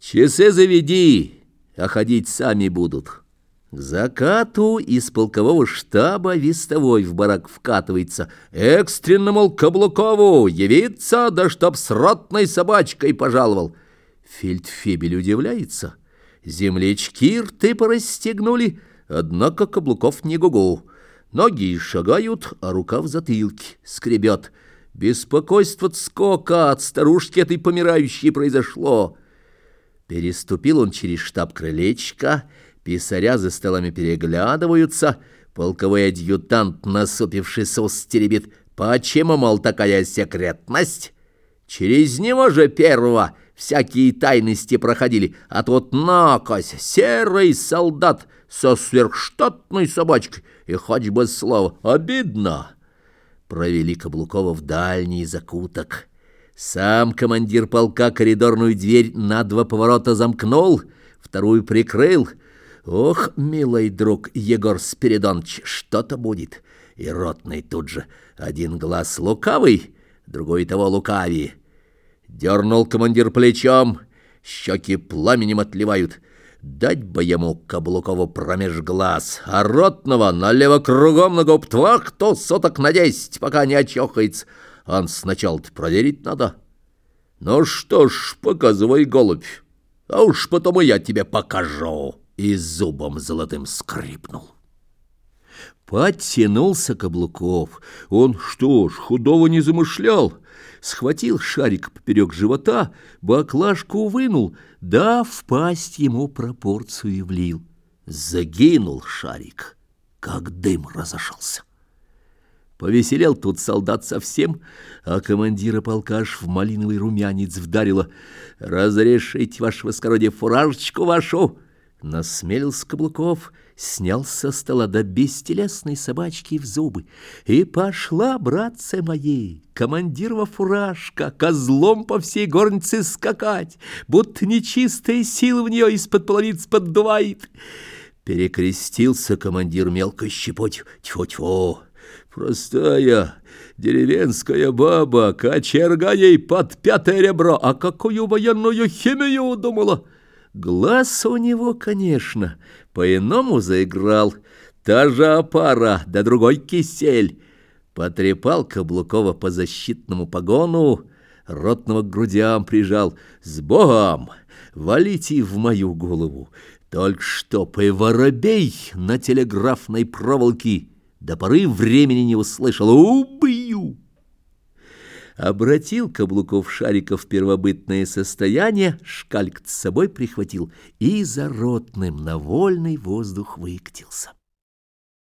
Часы заведи, а ходить сами будут. К закату из полкового штаба вестовой в барак вкатывается. Экстренно, мол, Каблукову явиться, да чтоб с ротной собачкой пожаловал. Фельдфебель удивляется. Землячки рты порастегнули, однако Каблуков не гугу. Ноги шагают, а рука в затылке скребет. Беспокойство скока от старушки этой помирающей произошло. Переступил он через штаб крылечка, писаря за столами переглядываются, полковой адъютант, насупившись, стеребит. Почему, мол, такая секретность? Через него же первого всякие тайности проходили, а тут накось, серый солдат со сверхштатной собачкой, и хоть бы слово, обидно. Провели Каблукова в дальний закуток. Сам командир полка коридорную дверь на два поворота замкнул, вторую прикрыл. Ох, милый друг Егор Спиридонович, что-то будет. И ротный тут же. Один глаз лукавый, другой того лукавее. Дернул командир плечом, щеки пламенем отливают. Дать бы ему Каблукову промеж глаз, а ротного налево кругом на губтвах то соток на десять, пока не очохается. Он сначала-то проверить надо. Ну что ж, показывай, голубь, а уж потом и я тебе покажу. И зубом золотым скрипнул. Подтянулся Каблуков. Он что ж, худого не замышлял. Схватил шарик поперек живота, баклажку вынул, да в пасть ему пропорцию влил. Загинул шарик, как дым разошелся. Повеселел тут солдат совсем, а командира полка аж в малиновый румянец вдарило. «Разрешить, ваше воскородие, фуражечку вашу!» Насмелился Каблуков, снял со стола до бестелесной собачки в зубы. И пошла, братцы мои, командирова фуражка, козлом по всей горнице скакать, будто нечистая сила в нее из-под половиц поддувает. Перекрестился командир мелко щепотью. Тьфу-тьфу! Простая деревенская баба, кочерга ей под пятое ребро, а какую военную химию удумала? Глаз у него, конечно, по-иному заиграл. Та же опара, да другой кисель. Потрепал Каблукова по защитному погону, ротного к грудям прижал. «С Богом! Валите в мою голову! Только что и воробей на телеграфной проволоке!» До поры времени не услышал. Убью! Обратил Каблуков шариков в первобытное состояние, шкальк с собой прихватил и за ротным на вольный воздух выкатился.